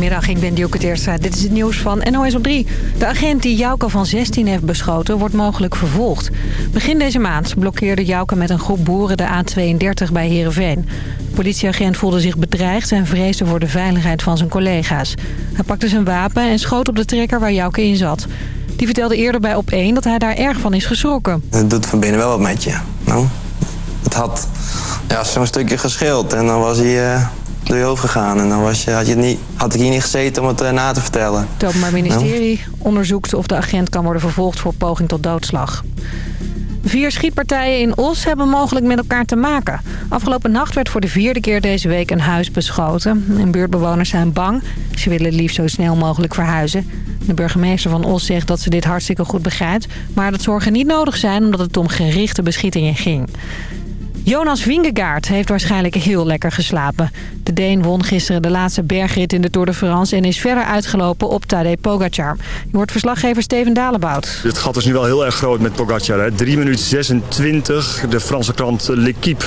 Goedemiddag, ik ben Dielke Teerstra. Dit is het nieuws van NOS op 3. De agent die Jouke van 16 heeft beschoten wordt mogelijk vervolgd. Begin deze maand blokkeerde Jouke met een groep boeren de A32 bij Heerenveen. De politieagent voelde zich bedreigd en vreesde voor de veiligheid van zijn collega's. Hij pakte zijn wapen en schoot op de trekker waar Jouke in zat. Die vertelde eerder bij Op1 dat hij daar erg van is geschrokken. Het doet van binnen wel wat met je. Nou, het had ja, zo'n stukje gescheeld en dan was hij... eh, door je hoofd gegaan. En dan was je, had, je niet, had ik hier niet gezeten om het eh, na te vertellen. Het Openbaar Ministerie onderzoekt of de agent kan worden vervolgd voor poging tot doodslag. Vier schietpartijen in Os hebben mogelijk met elkaar te maken. Afgelopen nacht werd voor de vierde keer deze week een huis beschoten. En buurtbewoners zijn bang. Ze willen liefst zo snel mogelijk verhuizen. De burgemeester van Os zegt dat ze dit hartstikke goed begrijpt... maar dat zorgen niet nodig zijn omdat het om gerichte beschietingen ging. Jonas Vingegaard heeft waarschijnlijk heel lekker geslapen. De Deen won gisteren de laatste bergrit in de Tour de France... en is verder uitgelopen op Tadej Pogacar. Je hoort verslaggever Steven Dalebout. Het gat is nu wel heel erg groot met Pogacar. Hè. 3 minuten 26. De Franse krant L'Equipe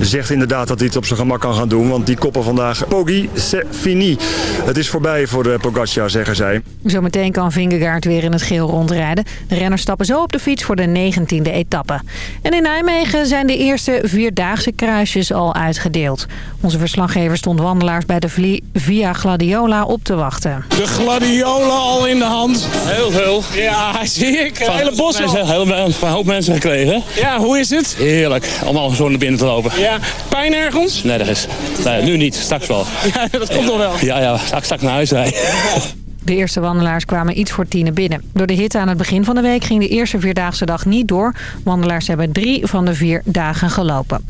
zegt inderdaad dat hij het op zijn gemak kan gaan doen. Want die koppen vandaag, Poggi, c'est fini. Het is voorbij voor de Pogacar, zeggen zij. Zometeen kan Vingegaard weer in het geel rondrijden. De renners stappen zo op de fiets voor de 19e etappe. En in Nijmegen zijn de eerste vierdaagse kruisjes al uitgedeeld. Onze verslaggever stond wandelaars bij de Via Gladiola op te wachten. De gladiola al in de hand. Heel veel. Ja, zie ik. Een Van- hele bos al. mensen, heel, een hoop mensen gekregen. Ja, hoe is het? Heerlijk. Allemaal zo naar binnen te lopen. Ja, pijn ergens? Nee, dat is. Nee, nu niet. Straks wel. Ja, dat komt nog wel. Ja, ja. Straks, straks naar huis rijden. De eerste wandelaars kwamen iets voor tienen binnen. Door de hitte aan het begin van de week ging de eerste vierdaagse dag niet door. Wandelaars hebben drie van de vier dagen gelopen.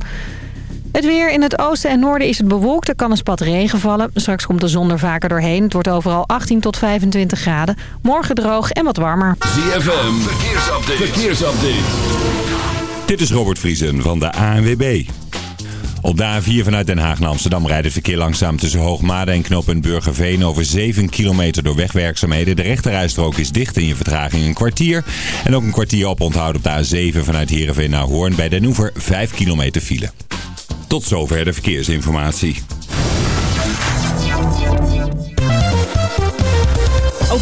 Het weer in het oosten en noorden is het bewolkt. Er kan een spat regen vallen. Straks komt de zon er vaker doorheen. Het wordt overal 18 tot 25 graden. Morgen droog en wat warmer. ZFM, verkeersupdate. verkeersupdate. Dit is Robert Vriesen van de ANWB. Op de A4 vanuit Den Haag naar Amsterdam rijdt het verkeer langzaam tussen Hoogmade en knooppunt Burgerveen over 7 kilometer door wegwerkzaamheden. De rechterrijstrook is dicht en je vertraging een kwartier. En ook een kwartier op onthoud op de A7 vanuit Heerenveen naar Hoorn bij Den Hoever 5 kilometer file. Tot zover de verkeersinformatie.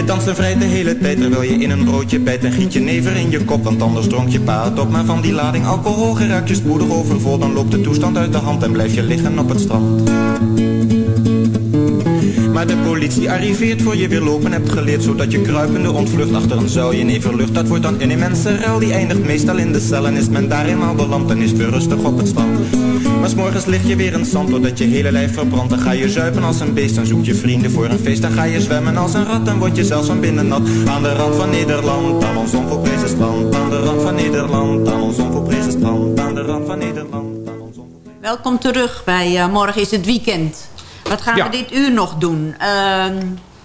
Je danst vrij de hele tijd, terwijl je in een broodje bijt. En giet je never in je kop, want anders dronk je pa het op. Maar van die lading alcohol geraakt je spoedig overvol. Dan loopt de toestand uit de hand en blijf je liggen op het strand. Maar de politie arriveert voor je weer lopen hebt geleerd Zodat je kruipende ontvlucht achter een zuilje neverlucht Dat wordt dan een immense ruil, die eindigt meestal in de cel En is men daar eenmaal beland, dan is weer rustig op het strand Maar s'morgens lig je weer in zand, doordat je hele lijf verbrandt Dan ga je zuipen als een beest, dan zoek je vrienden voor een feest Dan ga je zwemmen als een rat, dan word je zelfs van binnen nat Aan de rand van Nederland, aan ons onvoorprezen strand Aan de rand van Nederland, aan ons onvoorprezen strand Aan de rand van Nederland Welkom terug bij uh, Morgen is het Weekend. Wat gaan Ja. we dit uur nog doen? Ehm,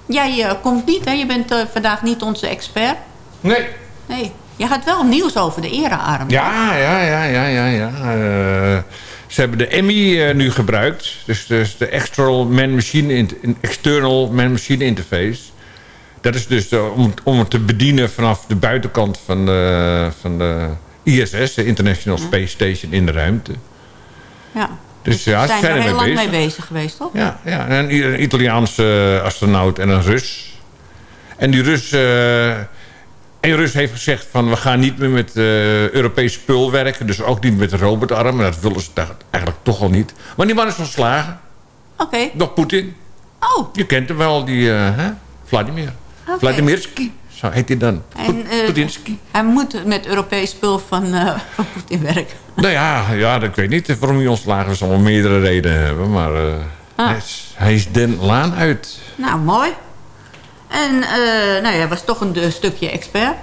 jij eh, komt niet, hè? Je bent eh, vandaag niet onze expert. Nee. Nee. Je gaat wel nieuws over de erearm. Ja, ja, ja, ja, ja. ja. Ze hebben de Emmy eh, nu gebruikt. Dus, dus de External Man-Machine in- External Man-Machine Interface. Dat is dus eh, om, om het te bedienen vanaf de buitenkant van de, van de ISS, de International Space Station in de ruimte. Ja. Dus ja, Ze zijn zijn er heel lang bezig. mee bezig geweest, toch? Ja, ja. En een, een Italiaanse astronaut en een Rus. En die Rus... eh een Rus heeft gezegd van we gaan niet meer met eh Europees spul werken. Dus ook niet met de robotarm. Maar dat willen ze eigenlijk toch al niet. Maar die man is verslagen. Oké. Door Poetin. Oh. Je kent hem wel, die eh, hè? Vladimir. Vladimirski, zo heet hij dan. En, eh, hij moet met Europees spul van, van Poetin werken. Nou ja, ja, ik weet niet waarom hij ontslagen is. zal meerdere redenen hebben. Maar Ah. hij, is, hij is den laan uit. Nou, mooi. En eh nou ja, was toch een stukje expert.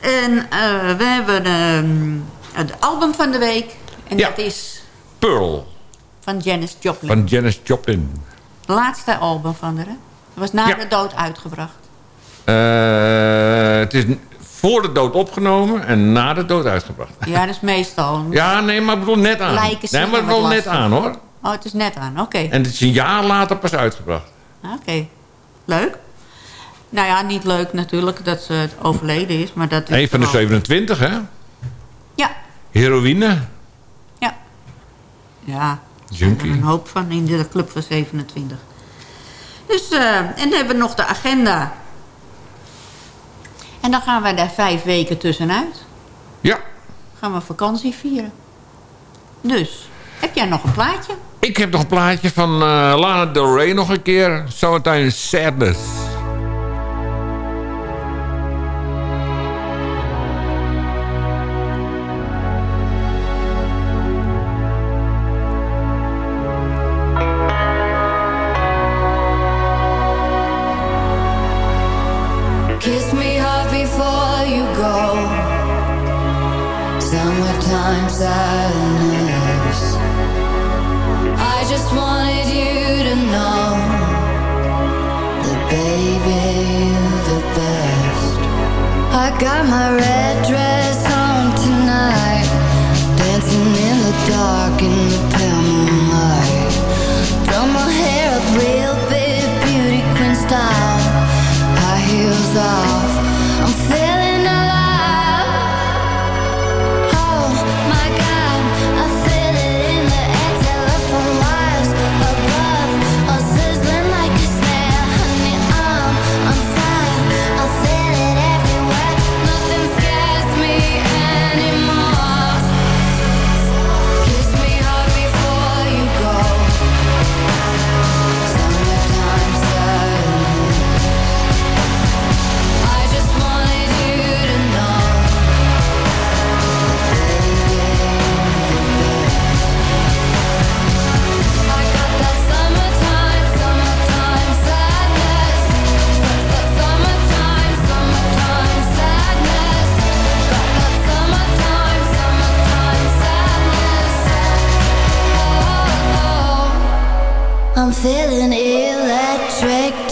En eh, we hebben ehm, het album van de week. En Ja. dat is Pearl van Janis Joplin. van Janis Joplin. Het laatste album van haar. was na Ja. de dood uitgebracht. Eh, het is voor de dood opgenomen en na de dood uitgebracht. Ja, dat is meestal. Ja, nee, maar ik bedoel net aan. Lijken nee, maar wel net aan hoor. Oh, het is net aan. Oké. En het is een jaar later pas uitgebracht. Oké. Leuk. Nou ja, niet leuk natuurlijk dat ze overleden is. Maar dat is Een van de vooral- 27, hè? Ja. Heroïne. Ja. Ja. Junkie. Een hoop van in de club van 27. Dus, eh, en dan hebben we nog de agenda. En dan gaan we daar vijf weken tussenuit. Ja. Gaan we vakantie vieren. Dus, heb jij nog een plaatje? Ik heb nog een plaatje van eh, Lana Del Rey nog een keer. Summertime Sadness.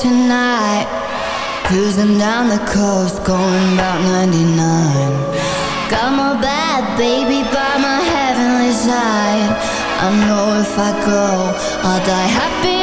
Tonight. Cruising down the coast, going about 99. Got my bad baby by my heavenly side. I know if I go, I'll die happy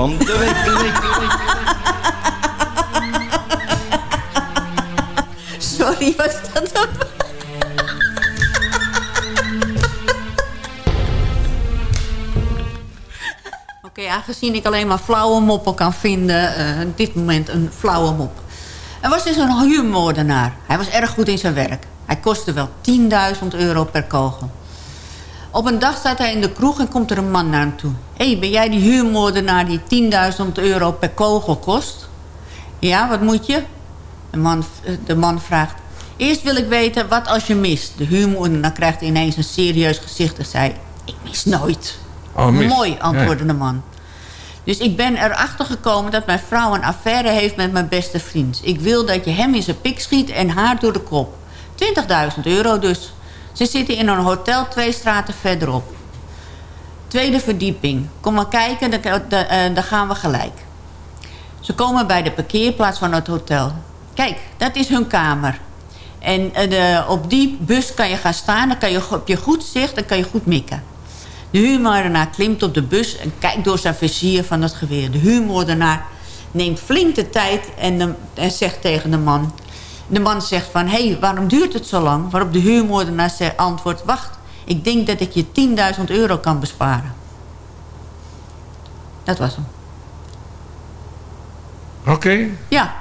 van de week. Sorry, was dat dan? Oké, aangezien ik alleen maar flauwe moppen kan vinden... eh, op dit moment een flauwe mop. Er was dus een huurmoordenaar. Hij was erg goed in zijn werk. Hij kostte wel 10.000 euro per kogel. Op een dag staat hij in de kroeg en komt er een man naar hem toe. Hé, hey, ben jij die huurmoordenaar die 10.000 euro per kogel kost? Ja, wat moet je? De man, de man vraagt... Eerst wil ik weten, wat als je mist? De huurmoordenaar krijgt ineens een serieus gezicht en zei... Ik mis nooit. Oh, mis. Mooi, antwoordde Ja. de man. Dus ik ben erachter gekomen dat mijn vrouw een affaire heeft met mijn beste vriend. Ik wil dat je hem in zijn pik schiet en haar door de kop. 20.000 euro dus. Ze zitten in een hotel twee straten verderop. Tweede verdieping. Kom maar kijken, dan, dan, eh, dan gaan we gelijk. Ze komen bij de parkeerplaats van het hotel. Kijk, dat is hun kamer. En eh, de, op die bus kan je gaan staan, dan kan je op je goed zicht en kan je goed mikken. De huurmoordenaar klimt op de bus en kijkt door zijn vizier van het geweer. De huurmoordenaar neemt flink de tijd en, en zegt tegen de man... De man zegt van, hé, hey, waarom duurt het zo lang? Waarop de huurmoordenaar zegt, antwoordt, wacht, ik denk dat ik je 10.000 euro kan besparen. Dat was hem. Oké. Ja,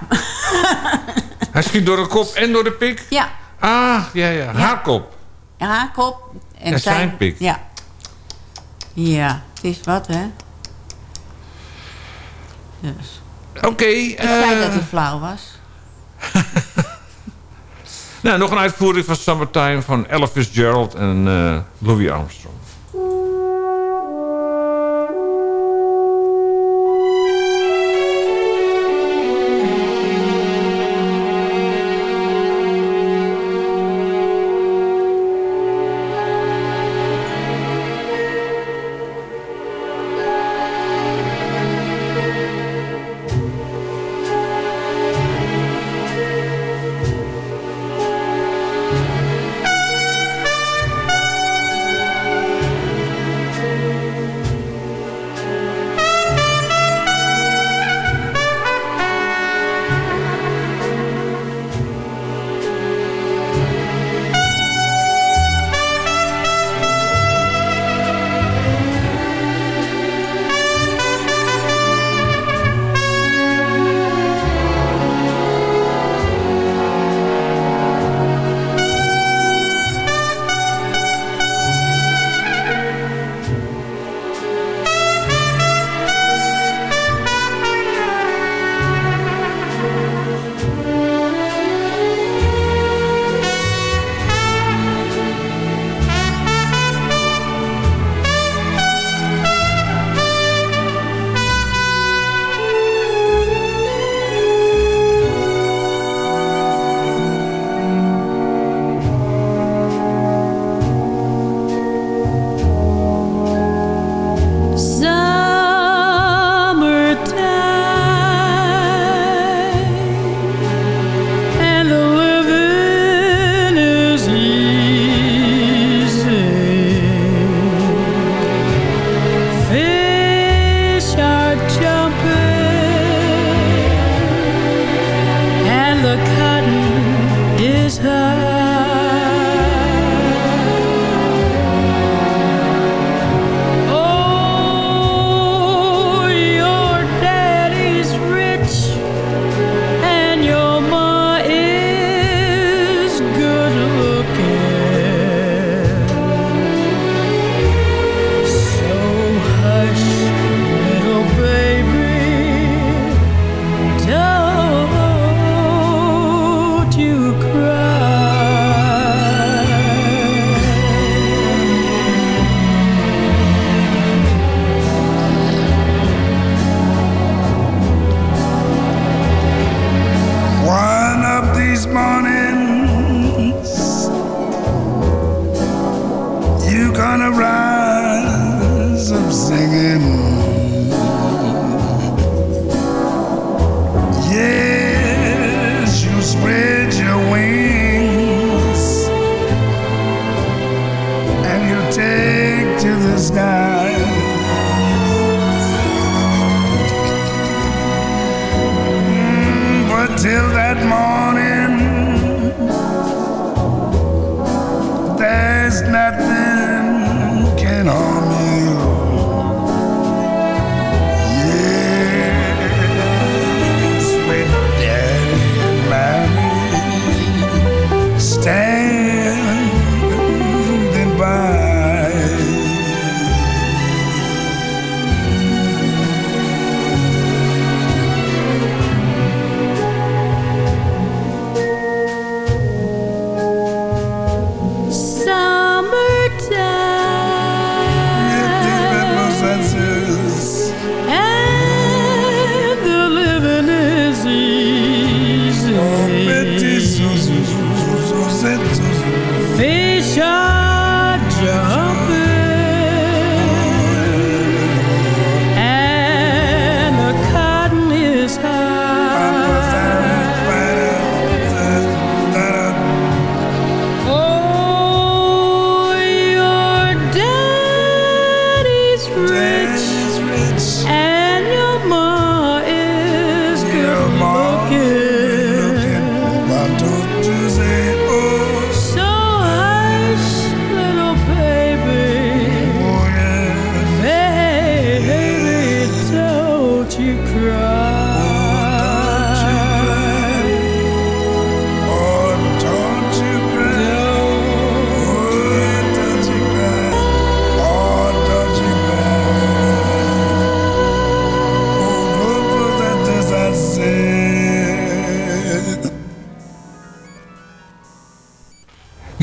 Hij schiet door de kop en door de pik? ja. Ah, ja, ja. Haarkop. Haarkop en, En zijn pik. Ja. Ja, het is wat, hè? Dus. Oké. Ik zei eh, dat hij flauw was. nou, nog een uitvoering van Summertime van Elvis Gerald en eh, Louis Armstrong.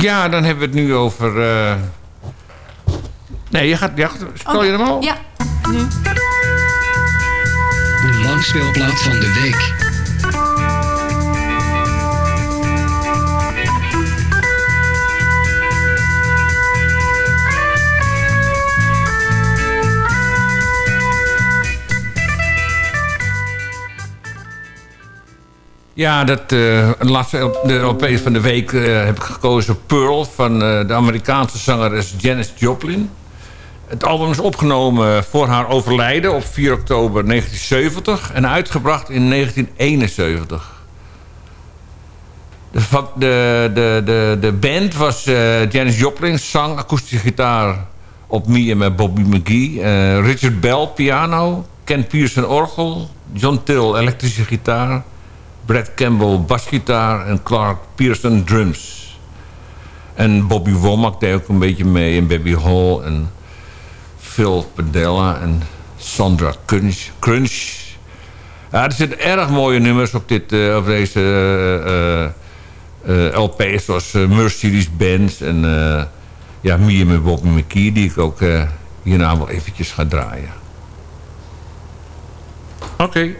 Ja, dan hebben we het nu over... eh, Nee, je gaat... Ja, spel je hem al? Ja, nu. De langspeelplaat van de week. Ja, dat, eh, laatste, de LP van de week eh, heb ik gekozen Pearl van eh, de Amerikaanse zangeres Janis Joplin. Het album is opgenomen voor haar overlijden op 4 oktober 1970 en uitgebracht in 1971. De, de, de, de, band was Janis Joplin, zang, akoestische gitaar op Me en met Bobby McGee. Richard Bell, piano. Ken Pearson, orgel. John Till, elektrische gitaar. Brad Campbell, basgitaar. En Clark Pearson, drums. En Bobby Womack deed ook een beetje mee. En Baby Hall. En Phil Padella. En Sandra Crunch. Crunch. Ja, er zitten erg mooie nummers op, dit, eh, op deze eh, eh, LP's. Zoals Mercedes Benz en ja, Me en Bobby McKee. Die ik ook hierna wel eventjes ga draaien. Oké.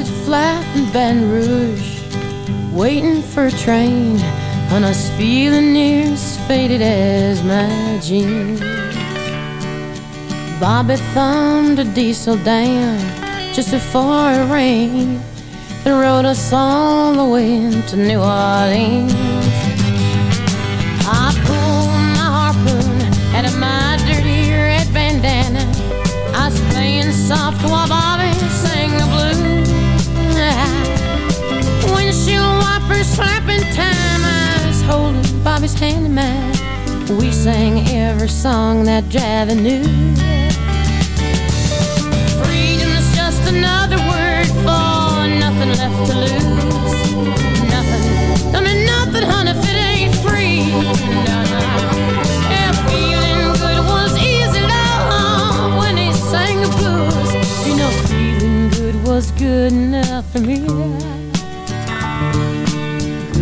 Busted flat in Baton Rouge, waiting for a train, and I was feeling near as faded as my jeans. Bobby thumbed a diesel down just before it rained, and rode us all the way to New Orleans. I pulled my harpoon out of my dirty red bandana. I was playing soft while Bobby Windshield slapping time. I was holding Bobby's hand in mine. We sang every song that Javi knew. Freedom is just another word for nothing left to lose. Nothing, don't mean nothing, honey, if it ain't free. Yeah, feeling good was easy, love, when he sang the blues. You know, feeling good was good enough for me.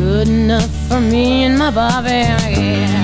Good enough for me and my Bobby, yeah.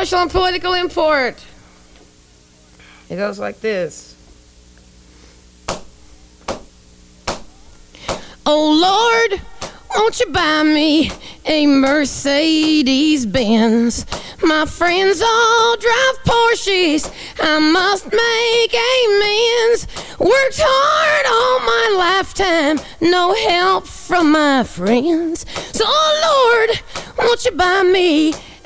Social and political import. It goes like this. Oh Lord, won't you buy me a Mercedes Benz? My friends all drive Porsches. I must make amends. Worked hard all my lifetime, no help from my friends. So, oh Lord, won't you buy me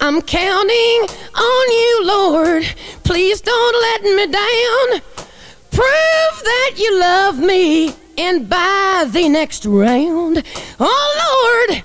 I'm counting on you, Lord. Please don't let me down. Prove that you love me and buy the next round. Oh Lord,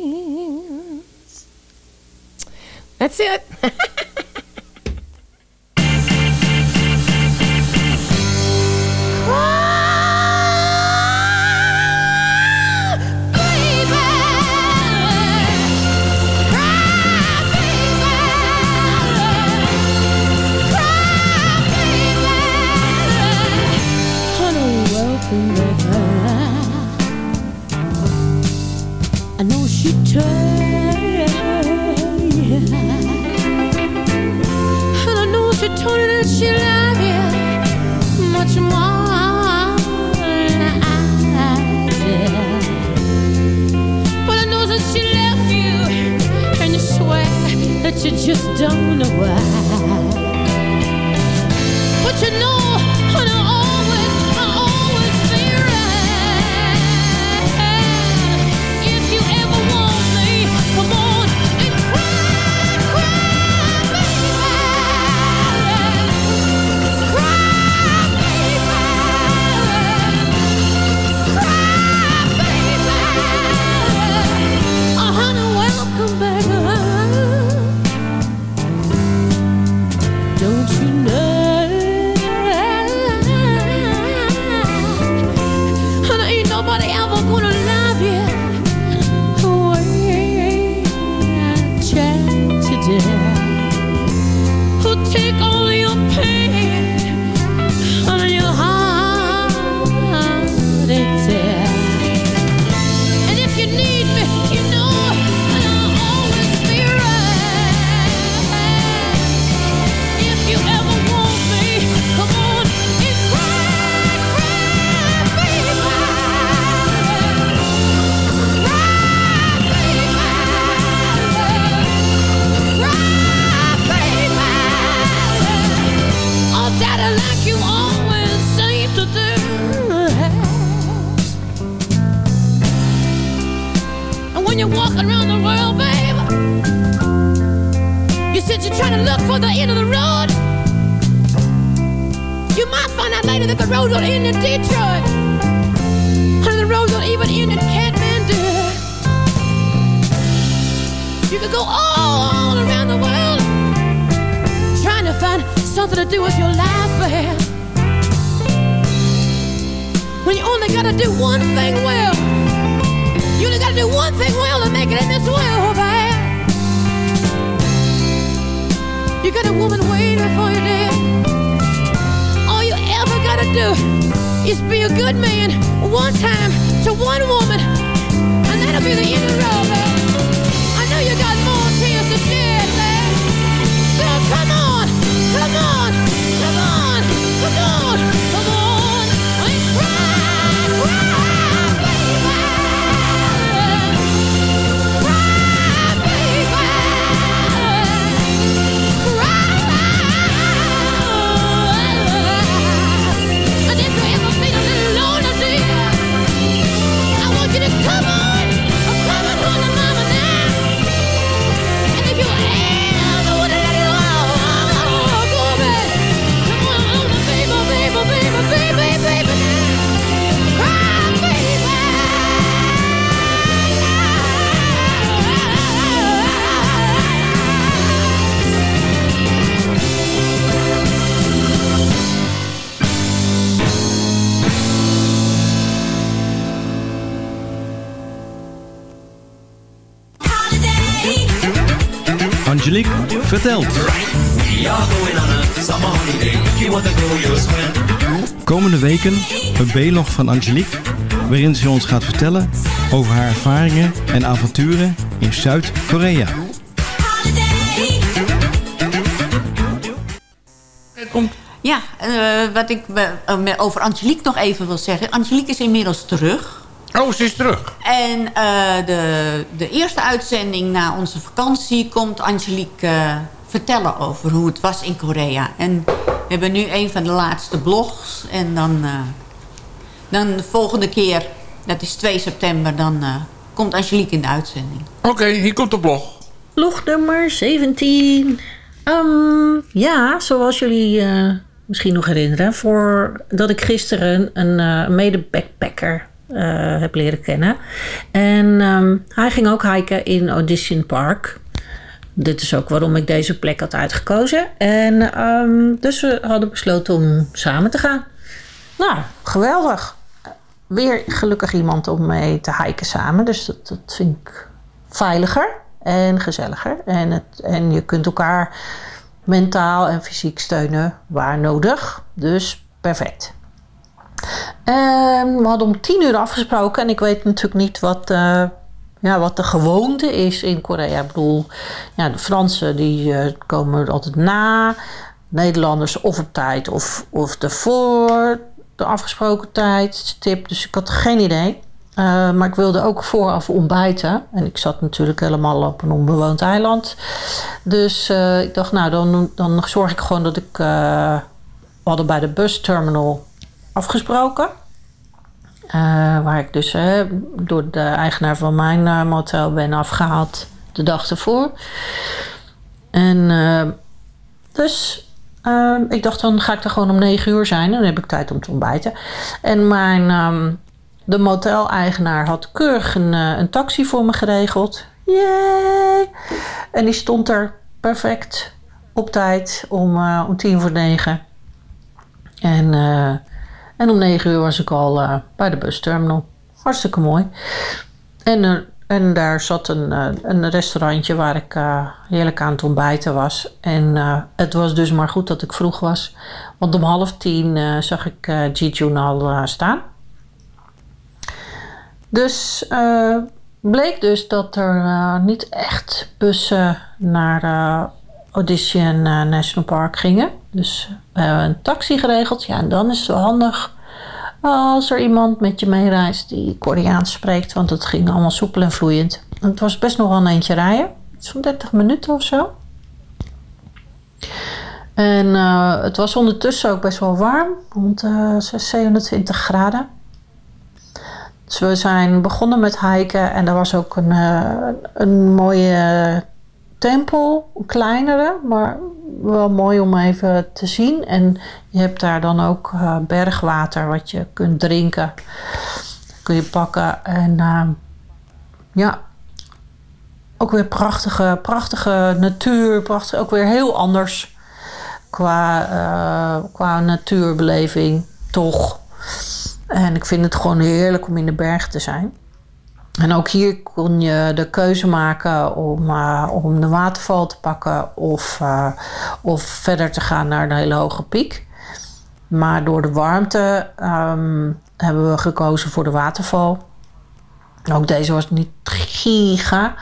That's it. Honey, you just don't know why. But you know, Komende weken een B-log van Angelique, waarin ze ons gaat vertellen over haar ervaringen en avonturen in Zuid-Korea. Ja, eh, wat ik eh, over Angelique nog even wil zeggen. Angelique is inmiddels terug. Oh, ze is terug. En eh, de, de eerste uitzending na onze vakantie komt Angelique eh, vertellen over hoe het was in Korea. En we hebben nu een van de laatste blogs. En dan, eh, dan de volgende keer, dat is 2 september, dan eh, komt Angelique in de uitzending. Oké, hier komt de blog. Log nummer 17. Ehm, ja, zoals jullie eh, misschien nog herinneren, voordat ik gisteren een eh, mede-backpacker heb leren kennen. En ehm, hij ging ook hiken in Audition Park. Dit is ook waarom ik deze plek had uitgekozen. En ehm, dus we hadden besloten om samen te gaan. Nou, geweldig. Weer gelukkig iemand om mee te hiken samen. Dus dat, dat vind ik veiliger en gezelliger. En, het, en je kunt elkaar mentaal en fysiek steunen waar nodig. Dus perfect. En we hadden om tien uur afgesproken. En ik weet natuurlijk niet wat, eh, ja, wat de gewoonte is in Korea. Ik bedoel, ja, de Fransen die eh, komen altijd na. Nederlanders of op tijd of, of ervoor de afgesproken tijdstip. Dus ik had geen idee. Uh, maar ik wilde ook vooraf ontbijten. En ik zat natuurlijk helemaal op een onbewoond eiland. Dus ik dacht, nou, dan, dan zorg ik gewoon dat ik... We hadden bij de busterminal afgesproken. waar ik dus door de eigenaar van mijn motel ben afgehaald de dag ervoor. En dus ik dacht, dan ga ik er gewoon om negen uur zijn. Dan heb ik tijd om te ontbijten. En mijn... Um, de motel-eigenaar had keurig een, een, taxi voor me geregeld. Yay! En die stond er perfect op tijd om, om tien voor negen. En, uh, en om negen uur was ik al bij de busterminal. Hartstikke mooi. En, en daar zat een, een restaurantje waar ik heerlijk aan het ontbijten was. En het was dus maar goed dat ik vroeg was. Want om half tien zag ik uh, Jijun al staan. Dus bleek dus dat er niet echt bussen naar Audition National Park gingen. Dus we hebben een taxi geregeld. Ja, en dan is het zo handig als er iemand met je meereist die Koreaans spreekt. Want het ging allemaal soepel en vloeiend. En het was best nog wel een eentje rijden. Iets van 30 minuten of zo. En het was ondertussen ook best wel warm. Rond 27 graden. Dus we zijn begonnen met hiken en er was ook een, uh, een mooie tempel, een kleinere, maar wel mooi om even te zien. En je hebt daar dan ook uh, bergwater wat je kunt drinken. Kun je pakken en uh, ja, ook weer prachtige, prachtige natuur, prachtig, ook weer heel anders qua, qua natuurbeleving, toch. En ik vind het gewoon heerlijk om in de berg te zijn. En ook hier kon je de keuze maken om, uh, om de waterval te pakken of, uh, of verder te gaan naar een hele hoge piek. Maar door de warmte um, hebben we gekozen voor de waterval. Ook deze was niet giga,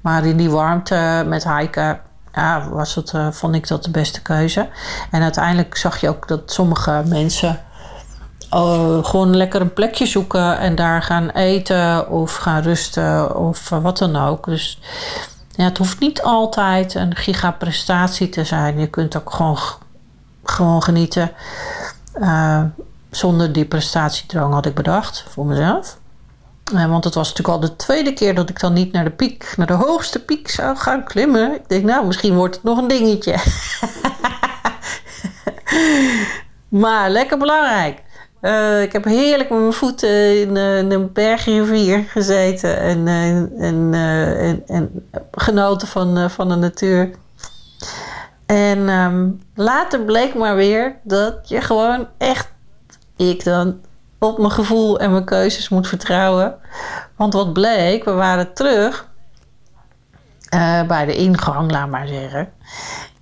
maar in die warmte met hiken ja, was het, uh, vond ik dat de beste keuze. En uiteindelijk zag je ook dat sommige mensen uh, gewoon lekker een plekje zoeken en daar gaan eten of gaan rusten of uh, wat dan ook. Dus ja, het hoeft niet altijd een gigaprestatie te zijn. Je kunt ook gewoon, gewoon genieten. Uh, zonder die prestatiedrang had ik bedacht voor mezelf. want het was natuurlijk al de tweede keer dat ik dan niet naar de piek, naar de hoogste piek zou gaan klimmen. Ik denk, nou, misschien wordt het nog een dingetje. maar lekker belangrijk. Uh, ik heb heerlijk met mijn voeten in, in een bergrivier gezeten en, uh, en, en, en, genoten van, van de natuur. En um, later bleek maar weer dat je gewoon echt, ik dan, op mijn gevoel en mijn keuzes moet vertrouwen. Want wat bleek, we waren terug. Eh, bij de ingang, laat maar zeggen.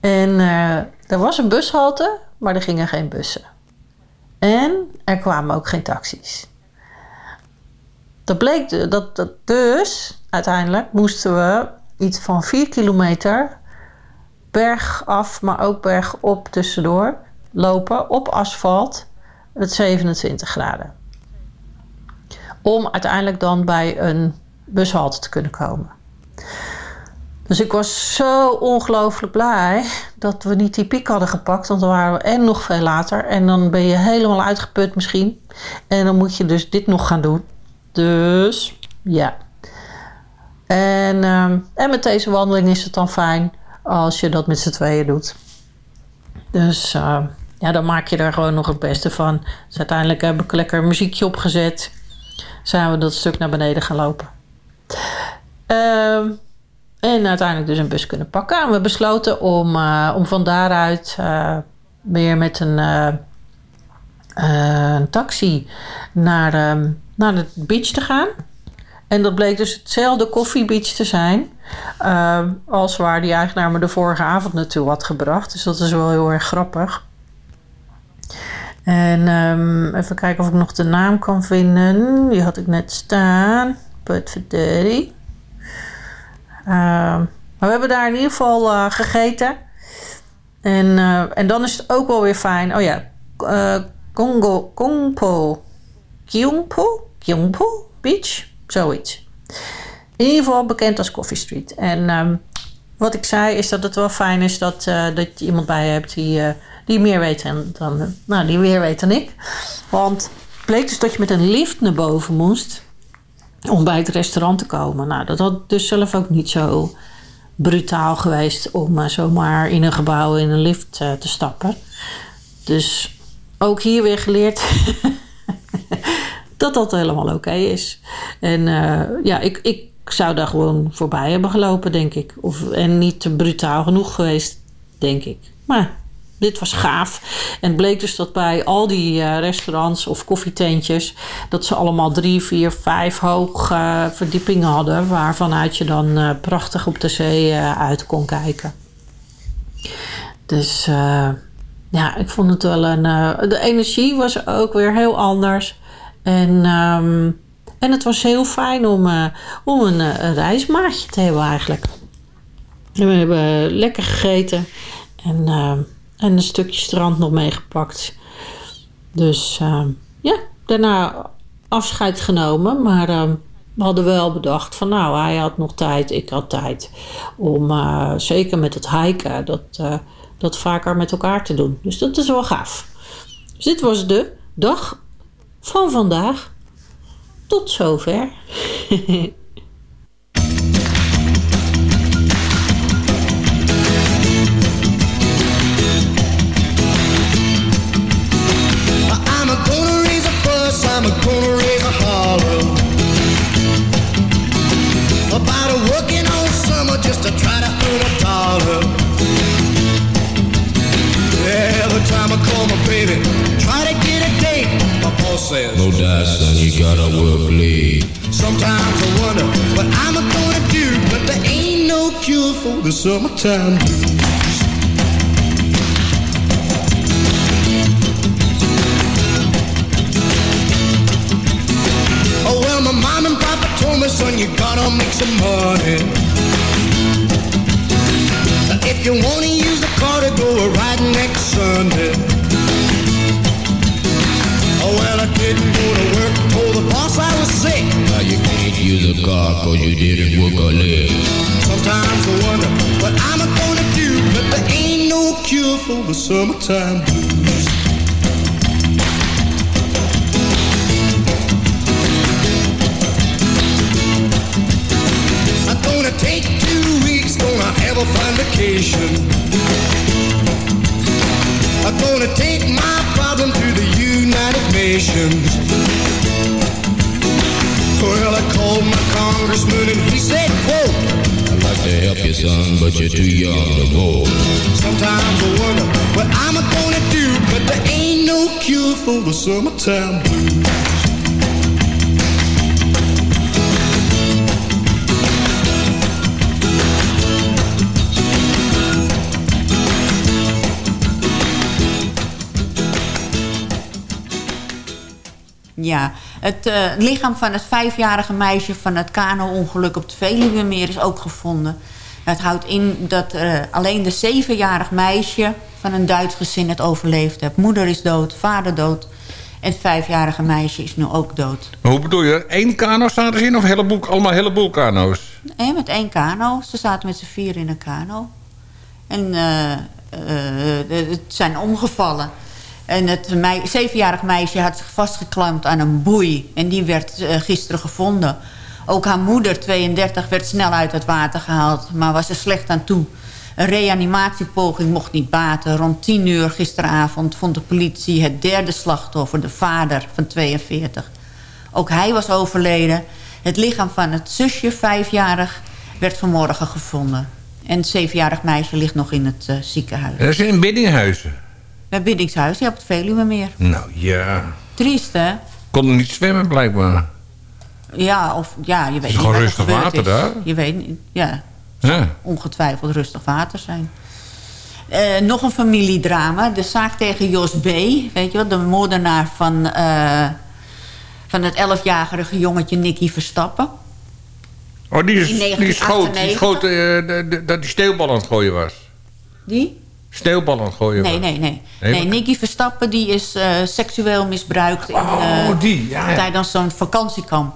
En eh, er was een bushalte, maar er gingen geen bussen. En er kwamen ook geen taxis. Dat bleek dat dus uiteindelijk moesten we iets van 4 kilometer bergaf, maar ook bergop tussendoor lopen op asfalt met 27 graden. Om uiteindelijk dan bij een bushalte te kunnen komen. Dus ik was zo ongelooflijk blij dat we niet die piek hadden gepakt. Want dan waren we en nog veel later. En dan ben je helemaal uitgeput misschien. En dan moet je dus dit nog gaan doen. Dus ja. En, ehm, met deze wandeling is het dan fijn als je dat met z'n tweeën doet. Dus eh, ja, dan maak je er gewoon nog het beste van. Dus uiteindelijk heb ik lekker muziekje opgezet. Zijn we dat stuk naar beneden gaan lopen. Ehm, en uiteindelijk dus een bus kunnen pakken. En we besloten om, eh, om van daaruit eh, weer met een, eh, een taxi naar, ehm, naar de beach te gaan. En dat bleek dus hetzelfde koffiebeach te zijn. als waar die eigenaar me de vorige avond naartoe had gebracht. Dus dat is wel heel erg grappig. En ehm, even kijken of ik nog de naam kan vinden. Die had ik net staan. Putverdorie. Ehm, maar we hebben daar in ieder geval eh, gegeten. En, eh, en dan is het ook wel weer fijn. Oh ja, eh Congo, Kongpo, Kyungpo, Kyungpo Beach, zoiets. In ieder geval bekend als Coffee Street. En ehm, wat ik zei is dat het wel fijn is dat, eh, dat je iemand bij hebt die, eh, die meer weet dan, dan, nou, die meer weet dan ik. Want het bleek dus dat je met een lift naar boven moest om bij het restaurant te komen. Nou, dat had dus zelf ook niet zo brutaal geweest om eh, zomaar in een gebouw in een lift eh, te stappen. Dus ook hier weer geleerd dat dat helemaal oké is. En eh, ja, ik, ik zou daar gewoon voorbij hebben gelopen, denk ik. Of, en niet te brutaal genoeg geweest, denk ik. Maar dit was gaaf. En het bleek dus dat bij al die eh, restaurants of koffietentjes... dat ze allemaal drie, vier, vijf hoog eh, verdiepingen hadden... waarvanuit je dan eh, prachtig op de zee uit kon kijken. Dus ja, ik vond het wel een... de energie was ook weer heel anders. En, ehm, en het was heel fijn om, om een, reismaatje te hebben eigenlijk. En we hebben lekker gegeten. En, eh, en een stukje strand nog meegepakt. Dus eh, ja, daarna afscheid genomen. Maar eh, we hadden wel bedacht van nou, hij had nog tijd, ik had tijd. Om eh, zeker met het hiken dat, eh, dat vaker met elkaar te doen. Dus dat is wel gaaf. Dus dit was de dag van vandaag. Tot zover. I'm a gonna raise a holler About a working all summer just to try to earn a dollar. Every time I call my baby, try to get a date. My boss says No doubt, son, you gotta work late. Sometimes I wonder what I'm gonna do But there ain't no cure for the summertime blues son, you gotta make some money. If you wanna use the car to go a ride next Sunday. Oh well, I didn't go to work, told the boss I was sick. Now you can't use a car cause you didn't work a leg. Sometimes I wonder what I'm gonna do, but there ain't no cure for the summertime blues. A fine vacation. I'm gonna take my problem to the United Nations. Well, I called my congressman and he said, quote, I'd like to help you, son, but you're too young to vote. Sometimes I wonder what I'm gonna do, but there ain't no cure for the summertime blues. Ja, het eh, lichaam van het vijfjarige meisje van het kano-ongeluk op het Veluwemeer is ook gevonden. Het houdt in dat eh, alleen de zevenjarig meisje van een Duits gezin het overleefd heeft. Moeder is dood, vader dood. En het vijfjarige meisje is nu ook dood. Maar hoe bedoel je? Eén kano staat erin of heleboel, allemaal een heleboel kano's? En met één kano. Ze zaten met z'n vier in een kano. En eh, het zijn omgevallen. En het zevenjarig meisje had zich vastgeklampt aan een boei. En die werd eh, gisteren gevonden. Ook haar moeder, 32, werd snel uit het water gehaald. Maar was er slecht aan toe. Een reanimatiepoging mocht niet baten. Rond 10 uur gisteravond vond de politie het derde slachtoffer, de vader van 42. Ook hij was overleden. Het lichaam van het zusje, vijfjarig, werd vanmorgen gevonden. En het zevenjarig meisje ligt nog in het eh, ziekenhuis. Dat is in Biddinghuizen. Bij Biddingshuis, ja, op het Veluwemeer. Nou ja. Triest, hè? Kon niet zwemmen blijkbaar. Ja, of ja, je weet is niet gewoon er rustig water is. daar. Je weet niet, ja. Ja. Ongetwijfeld rustig water zijn. Eh, nog een familiedrama. De zaak tegen Jos B. Weet je wel, de moordenaar van, eh, van het 11-jarige jongetje Nicky Verstappen. Oh, die, is, die schoot, die 1998. schoot eh, de- de- dat die sneeuwbal aan het gooien was. Die? Sneeuwbal aan het gooien Nee, nee, nee. Nee, Nee, Nicky Verstappen die is eh, seksueel misbruikt in, eh, Oh, die, ja, ja. tijdens zo'n vakantiekamp.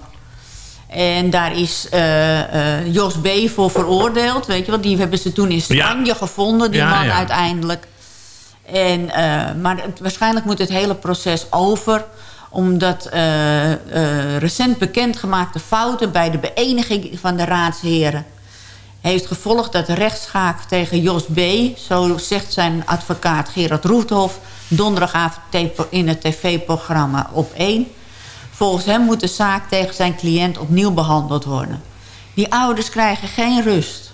En daar is eh, eh, Jos B. voor veroordeeld. Weet je wel, die hebben ze toen in Spanje gevonden, die Ja, man ja. uiteindelijk. En, eh, maar het- waarschijnlijk moet het hele proces over omdat eh, eh, recent bekendgemaakte fouten bij de beëiniging van de raadsheren heeft gevolgd dat de rechtszaak tegen Jos B., zo zegt zijn advocaat Gerard Roethoff, donderdagavond in het tv-programma op 1. Volgens hem moet de zaak tegen zijn cliënt opnieuw behandeld worden. Die ouders krijgen geen rust.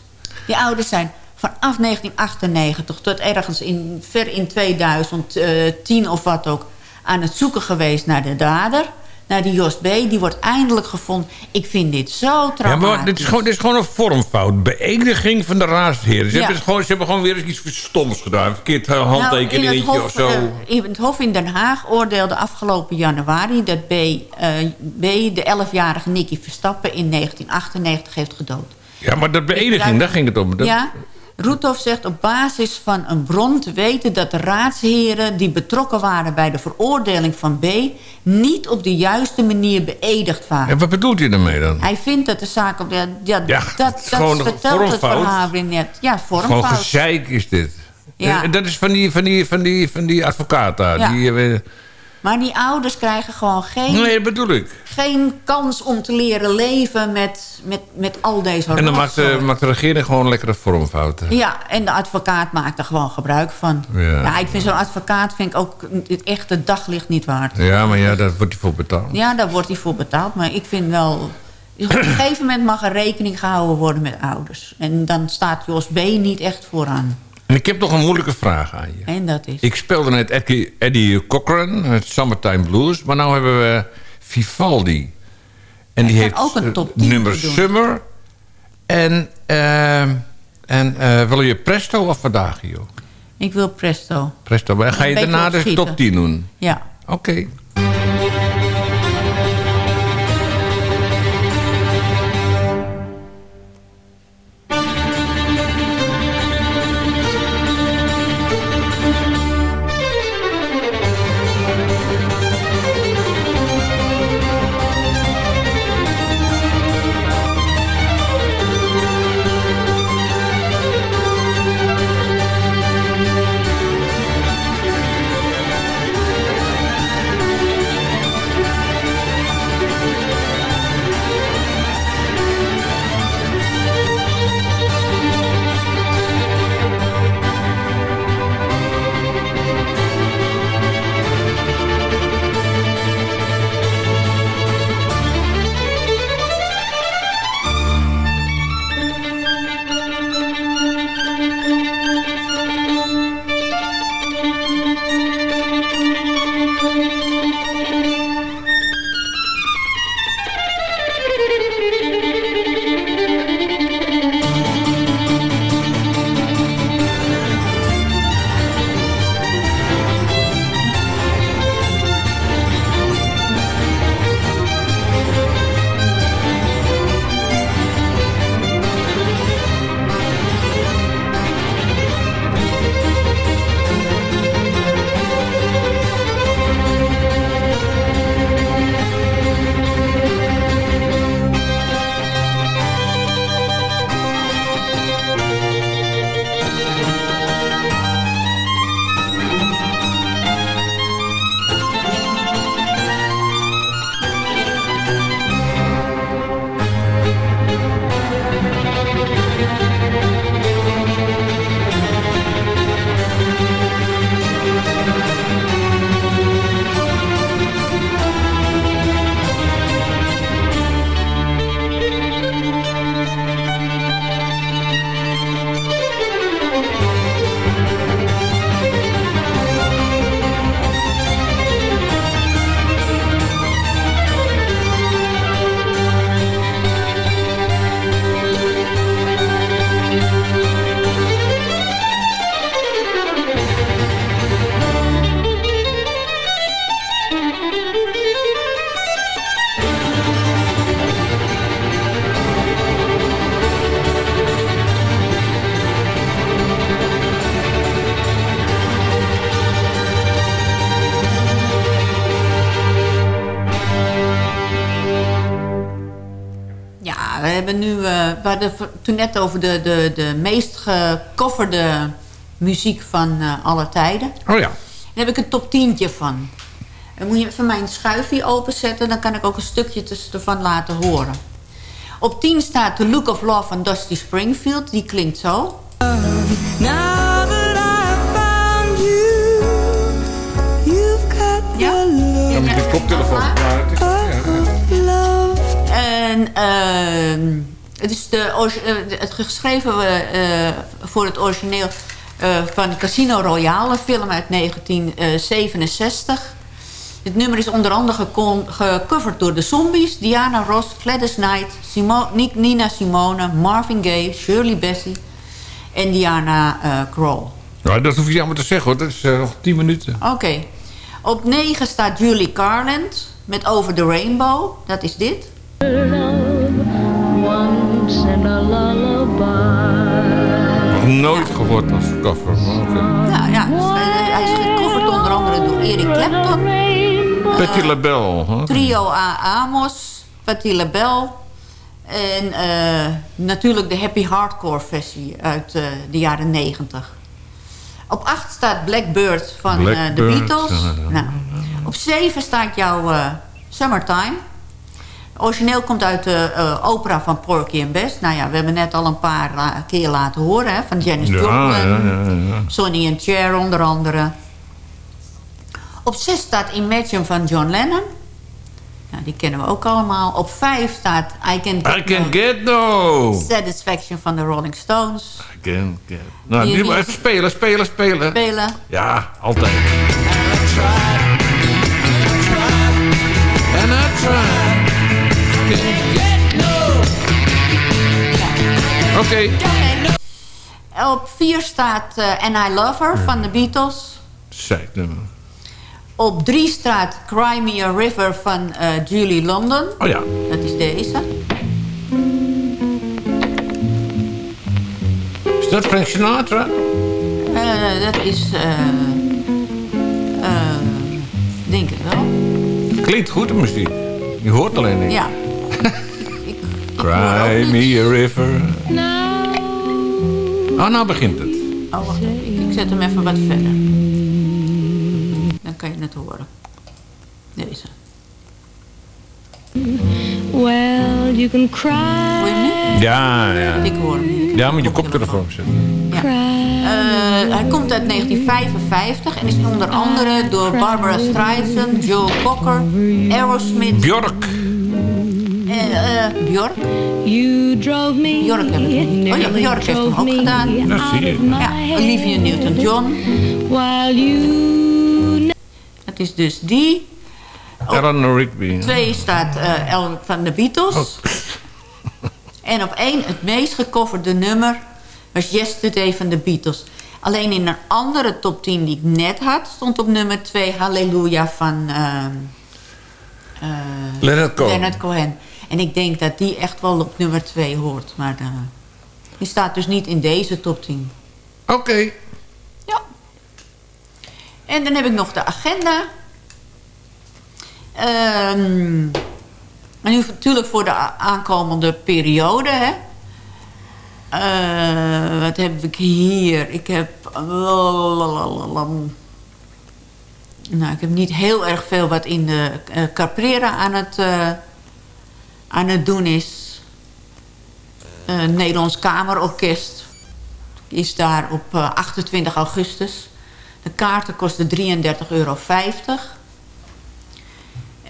Die ouders zijn vanaf 1998 tot ergens in, ver in 2010 of wat ook... aan het zoeken geweest naar de dader. Naar die Jos B. Die wordt eindelijk gevonden. Ik vind dit zo Ja, traumatisch. maar dit is, gewoon, dit is gewoon een vormfout. Beëdiging van de raadsheren. Ze, Ja. hebben gewoon, ze hebben gewoon weer eens iets verstoms gedaan. Verkeerd Nou, handtekeningetje hof, of zo. eh, in het Hof in Den Haag oordeelde afgelopen januari... dat B, eh, B de 11-jarige Nicky Verstappen in 1998 heeft gedood. ja, maar dat beëdiging, daar ging het om. Dat, Ja, Roethoff zegt op basis van een bron te weten... dat de raadsheren die betrokken waren bij de veroordeling van B... niet op de juiste manier beëdigd waren. En wat bedoelt hij daarmee dan? Hij vindt dat de zaak op... Ja, ja, Ja, dat, dat gewoon vertelt het vormfout. verhaal weer net. Ja, Gewoon vormfout. gezeik is dit. Ja. En dat is van die, van die, van die, van die advocaat daar. Ja. Die, eh, Maar die ouders krijgen gewoon geen... nee, bedoel ik. geen kans om te leren leven met, met, met al deze En dan maakt de, maakt de regering gewoon lekkere vormfouten. Ja, en de advocaat maakt er gewoon gebruik van. Ja. Ja, ik vind zo'n advocaat vind ik ook het echte daglicht niet waard. Ja, maar ja, daar wordt hij voor betaald. Ja, daar wordt hij voor betaald. Maar ik vind wel... Op een gegeven moment mag er rekening gehouden worden met ouders. En dan staat Jos B. niet echt vooraan. En ik heb nog een moeilijke vraag aan je. En dat is... Ik speelde net Eddie, Eddie Cochran, het Summertime Blues. Maar nu hebben we Vivaldi. En die heeft ook een het top 10 nummer. Summer. En, eh, en eh, wil je Presto of Adagio? Ik wil presto. Presto. Maar ga je daarna de top 10 doen? Ja. Oké. Hadden toen net over de, de, de meest gecoverde muziek van eh, alle tijden. Oh ja. Daar heb ik een top 10 van. Dan moet je even mijn schuifje openzetten. Dan kan ik ook een stukje tussen ervan laten horen. Op 10 staat The Look of Love van Dusty Springfield. Die klinkt zo. Now that I've found you, you've got Ja? Dan met die koptelefoon. Ja, het is, ja. En ehm, het is de, eh, het geschreven eh, voor het origineel eh, van Casino Royale, een film uit 1967. Dit nummer is onder andere gecoverd door de Zombies, Diana Ross, Gladys Knight, Simo- Ni- Nina Simone, Marvin Gaye, Shirley Bassey en Diana eh Krall. Ja, dat hoef je allemaal te zeggen hoor. Dat is eh, nog 10 minuten. Oké. Op 9 staat Julie Garland met Over the Rainbow. Dat is dit. Nooit gehoord als cover. Nou ja, hij is gecoverd onder andere door Eric Clapton. Patti LaBelle. Trio A. Amos, Patti LaBelle. En eh, natuurlijk de happy hardcore versie uit eh, de jaren 90. Op 8 staat Blackbird van eh, de Blackbird, Beatles. ja, ja. Nou, op 7 staat jouw Summertime. Origineel komt uit de eh, opera van Porky and Bess. Nou ja, we hebben net al een paar la- keer laten horen. Hè, van Janis Ja, Joplin, ja, ja, ja. Sonny and Cher onder andere. Op 6 staat Imagine van John Lennon. Nou, die kennen we ook allemaal. Op 5 staat I Can Get, I can No get no. Satisfaction van de Rolling Stones. I can get. Nou, Die- nu maar even spelen, spelen, spelen. Spelen. Ja, altijd. And I try. Oké. Op 4 staat eh, And I Love Her van de Beatles. Zeiknummer. Op 3 staat Cry Me a River van eh, Julie London. Oh ja. Dat is deze. Is dat Frank Sinatra? Eh, dat is... eh, denk ik wel. Klinkt goed de muziek. Je hoort alleen niet. Ja. Cry me a river. Oh, nou begint het. Oh, wacht even. Ik, zet hem even wat verder. Dan kan je het horen. Deze. Well, you can cry. Hoor je hem niet? Ja, ja. Ik hoor hem niet. Ja, moet je koptelefoon zetten. Ja. Eh, hij komt uit 1955 en is onder andere door Barbara Streisand, Joe Cocker, Aerosmith... Bjork. En, eh, Bjork. You drove me. Bjork hebben we niet. Oh ja, Bjork heeft hem ook gedaan. Zie je. Ja, Olivia Newton-John. While you Dat is dus die. Eleanor Rigby. Twee staat eh, El van de Beatles. En op één, het meest gecoverde nummer, was Yesterday van de Beatles. Alleen in een andere top 10 die ik net had, stond op nummer 2 Halleluja van ehm, eh, Leonard Cohen. Leonard Cohen. En ik denk dat die echt wel op nummer 2 hoort. Maar eh, die staat dus niet in deze top 10. Oké. En dan heb ik nog de agenda. Ehm, en nu natuurlijk voor de aankomende periode. Hè. Eh, wat heb ik hier? Ik heb... Nou, ik heb niet heel erg veel wat in de eh, Caprera aan het, aan het doen is. Eh, Nederlands Kamerorkest is daar op eh, 28 augustus. De kaarten kosten 33,50 euro.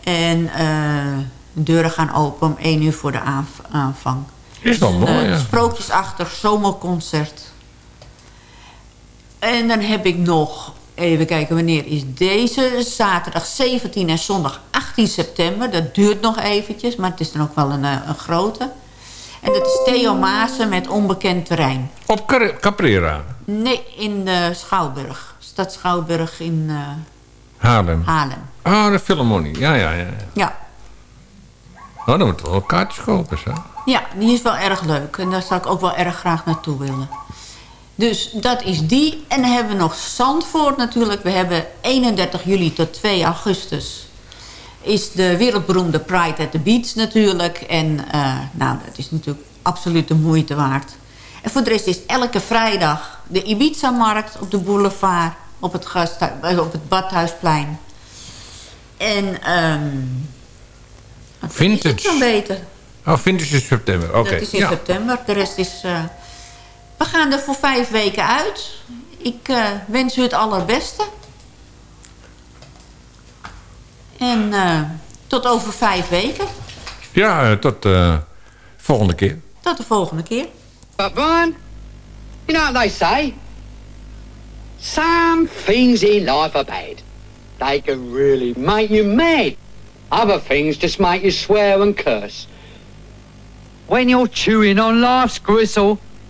En eh, de deuren gaan open om 1 uur voor de aanv- aanvang. Is Dus, mooi, eh, ja. Sprookjesachtig zomerconcert. En dan heb ik nog... Even kijken, wanneer is deze? Zaterdag 17 en zondag 18 september. Dat duurt nog eventjes, maar het is dan ook wel een, eh, een grote. En dat is Theo Maassen met Onbekend Terrein. Op Car- Caprera. Nee, in de Schouwburg. Stad Schouwburg in eh, Haarlem. Haarlem. Ah, de Philharmonie. Ja, ja, ja. ja. Ja. Oh, dan moeten we wel kaartjes kopen, zo. ja, die is wel erg leuk. En daar zou ik ook wel erg graag naartoe willen. Dus dat is die. En dan hebben we nog Zandvoort natuurlijk. We hebben 31 juli tot 2 augustus is de wereldberoemde Pride at the Beach natuurlijk. En eh, nou, dat is natuurlijk absoluut de moeite waard. En voor de rest is elke vrijdag de Ibiza-markt op de boulevard... op het, eh, op het Badhuisplein. En... ehm is Vintage. het dan beter? Oh, vintage in september. Oké. Dat is in Ja. september. De rest is... eh, we gaan er voor vijf weken uit. Ik eh, wens u het allerbeste. En eh, tot over vijf weken. Ja, eh, tot eh volgende keer. Tot de volgende keer. But Brian, you know what they say? Some things in life are bad. They can really make you mad. Other things just make you swear and curse. When you're chewing on life's gristle,